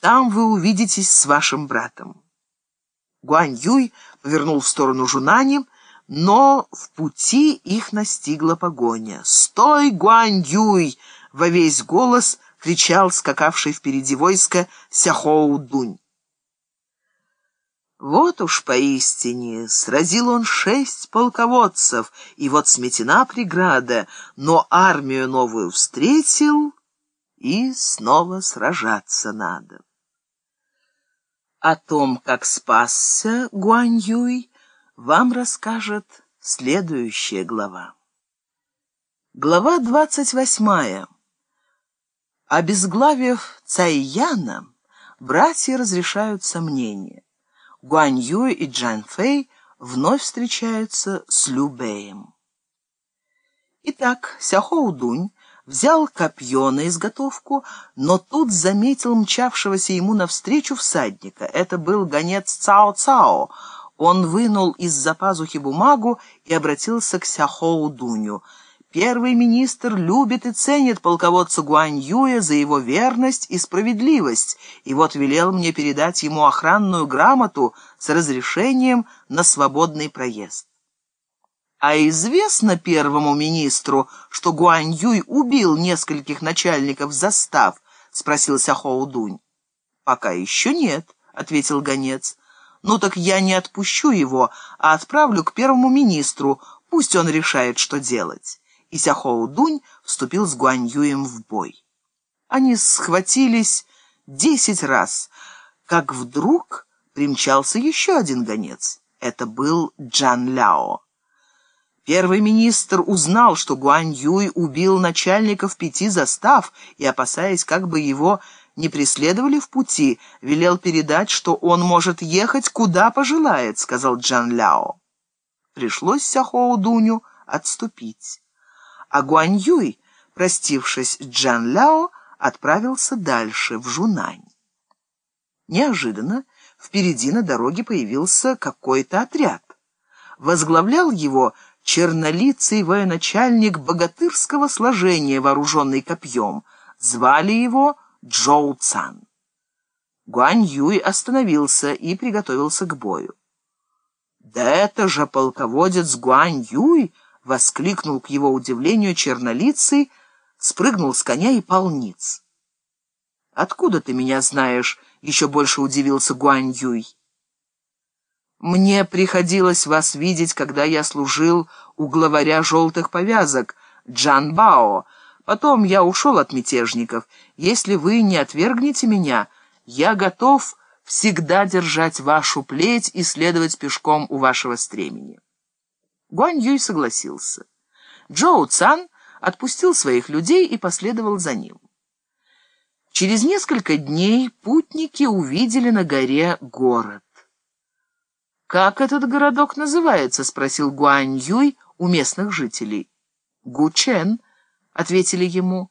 Там вы увидитесь с вашим братом». Гуань Юй повернул в сторону Жунани, но в пути их настигла погоня. «Стой, Гуань Юй!» — во весь голос кричал скакавший впереди войска Сяхоу Дунь. Вот уж поистине сразил он шесть полководцев, и вот сметена преграда, но армию новую встретил, и снова сражаться надо. О том, как спасся Гуань Юй, вам расскажет следующая глава. Глава двадцать восьмая. Обезглавив Цайяна, братья разрешают сомнения. Гуань Юй и Джан Фэй вновь встречаются с Лю Бэем. Итак, Сяхоу Дунь взял копье на изготовку, но тут заметил мчавшегося ему навстречу всадника. Это был гонец Цао-Цао. Он вынул из-за пазухи бумагу и обратился к Сяхоу Дуню — Первый министр любит и ценит полководца Гуань Юя за его верность и справедливость, и вот велел мне передать ему охранную грамоту с разрешением на свободный проезд. А известно первому министру, что Гуань Юй убил нескольких начальников застав, спросил Сяхоу Дунь. Пока еще нет, ответил гонец. Ну так я не отпущу его, а отправлю к первому министру, пусть он решает, что делать и Сяхоу Дунь вступил с Гуань Юем в бой. Они схватились десять раз, как вдруг примчался еще один гонец. Это был Джан Ляо. Первый министр узнал, что Гуань Юй убил начальников пяти застав и, опасаясь, как бы его не преследовали в пути, велел передать, что он может ехать куда пожелает, сказал Джан Ляо. Пришлось Сяхоу Дуню отступить а Гуань Юй, простившись с Джан Ляо, отправился дальше, в Жунань. Неожиданно впереди на дороге появился какой-то отряд. Возглавлял его чернолицый военачальник богатырского сложения, вооруженный копьем. Звали его Джоу Цан. Гуань Юй остановился и приготовился к бою. «Да это же полководец Гуань Юй!» — воскликнул к его удивлению чернолицый, спрыгнул с коня и полниц. «Откуда ты меня знаешь?» — еще больше удивился Гуань Юй. «Мне приходилось вас видеть, когда я служил у главаря желтых повязок, Джан Бао. Потом я ушел от мятежников. Если вы не отвергнете меня, я готов всегда держать вашу плеть и следовать пешком у вашего стремени». Гуань Юй согласился. Джоу Цан отпустил своих людей и последовал за ним. Через несколько дней путники увидели на горе город. «Как этот городок называется?» — спросил Гуань Юй у местных жителей. «Гучен», — ответили ему.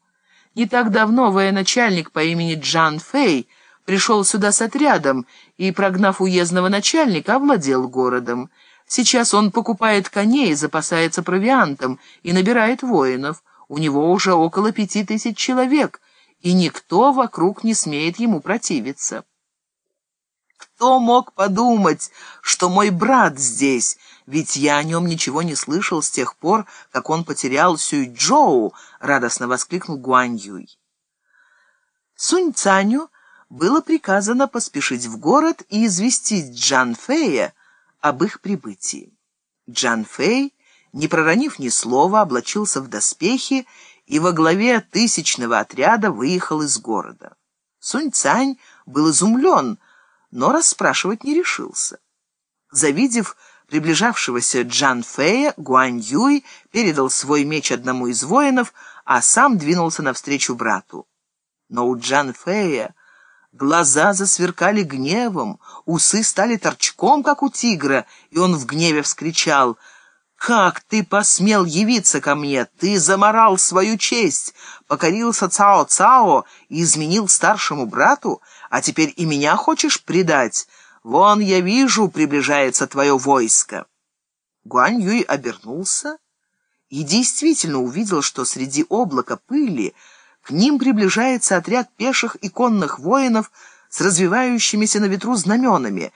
«Не так давно военачальник по имени Джан Фэй пришел сюда с отрядом и, прогнав уездного начальника, овладел городом. Сейчас он покупает коней, запасается провиантом и набирает воинов. У него уже около пяти тысяч человек, и никто вокруг не смеет ему противиться. Кто мог подумать, что мой брат здесь, ведь я о нем ничего не слышал с тех пор, как он потерял Сюй-Джоу, радостно воскликнул Гуань Юй. Сунь Цаню было приказано поспешить в город и известить Джан Фэя, об их прибытии. Джан Фэй, не проронив ни слова, облачился в доспехи и во главе тысячного отряда выехал из города. Сунь Цань был изумлен, но расспрашивать не решился. Завидев приближавшегося Джан Фэя, Гуань Юй передал свой меч одному из воинов, а сам двинулся навстречу брату. Но у Джан Фэя Глаза засверкали гневом, усы стали торчком, как у тигра, и он в гневе вскричал «Как ты посмел явиться ко мне? Ты заморал свою честь, покорился Цао-Цао и изменил старшему брату, а теперь и меня хочешь предать? Вон, я вижу, приближается твое войско». Гуань Юй обернулся и действительно увидел, что среди облака пыли к ним приближается отряд пеших и конных воинов с развивающимися на ветру знаменами,